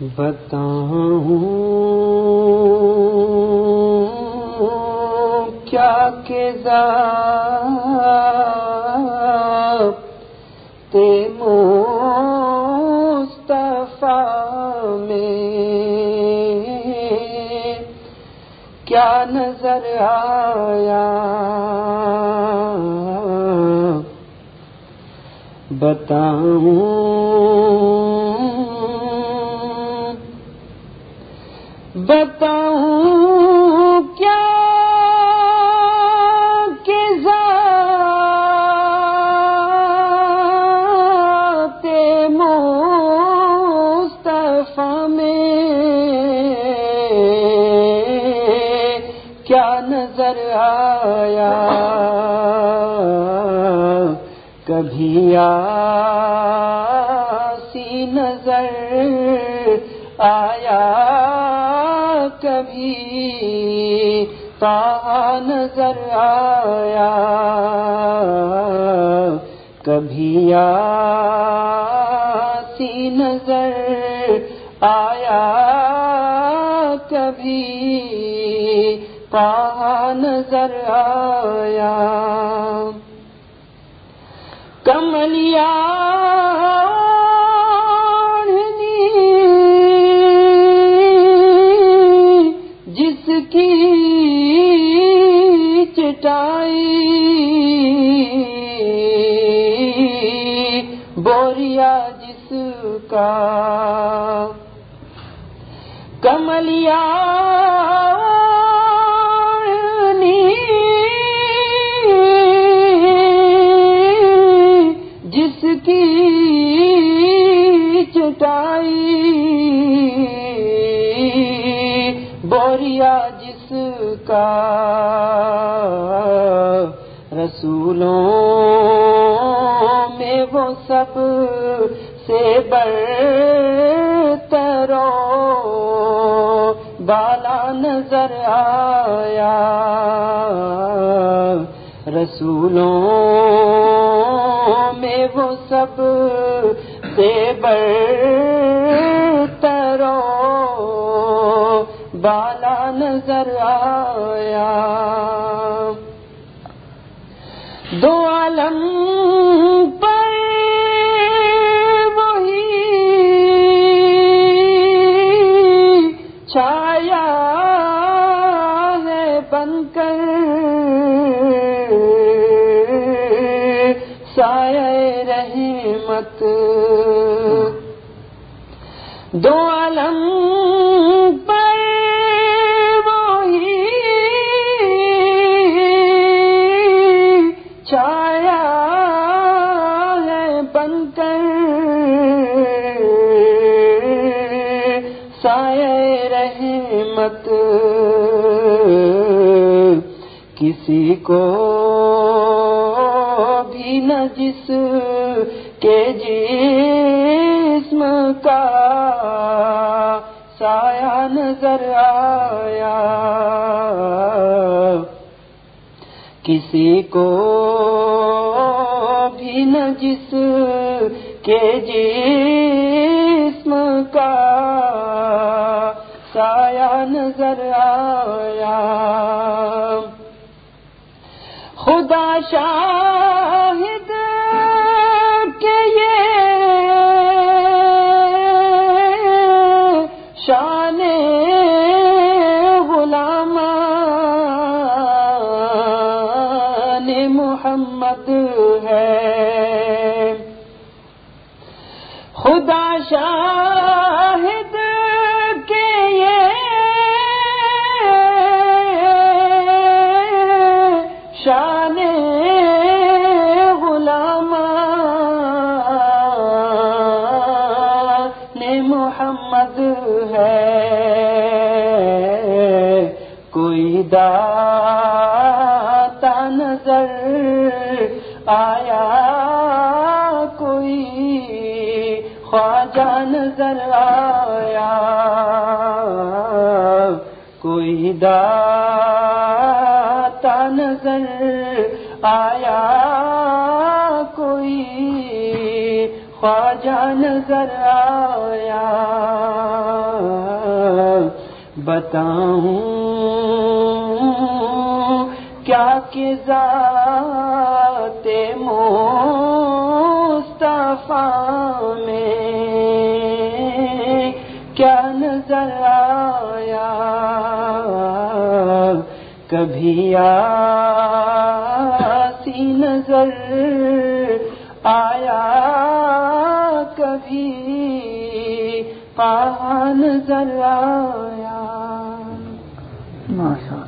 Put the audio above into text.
بتاؤں کیا کہ تے مصطفیٰ میں کیا نظر آیا؟ بتاؤں بتاؤں کیا کہ ذات مصطفیٰ میں کیا نظر آیا؟ کبھی آسی نظر آیا؟ کبھی تا نظر آیا کبھی آسی نظر آیا کبھی پا نظر آیا۔ کملیا بوریا جس کا کملیا جس کی چٹائی بوریا جس کا رسولوں وہ سب سے ترو بالا نظر آیا۔ رسولوں میں وہ سب سے ترو بالا نظر آیا۔ دو عالم بن کر سایہ رحمت دو عالم سائے رحمت کسی کو بھی نہ جس کے جسم کا سایہ نظر آیا۔ کسی کو بھی نہ جس کے جسم کا سایہ نظر آیا۔ خدا شاہد کے یہ شان غلام محمد ہے۔ خدا شاہد شان غلام نے محمد ہے۔ کوئی داتا نظر آیا، کوئی خواجہ نظر آیا۔ کوئی داتا نظر آیا کوئی خواجہ نظر آیا بتاؤں کیا کہ ذات مصطفیٰ میں کیا نظر آیا کبھی آسی نظر آیا کبھی پان نظر آیا۔ ماشاء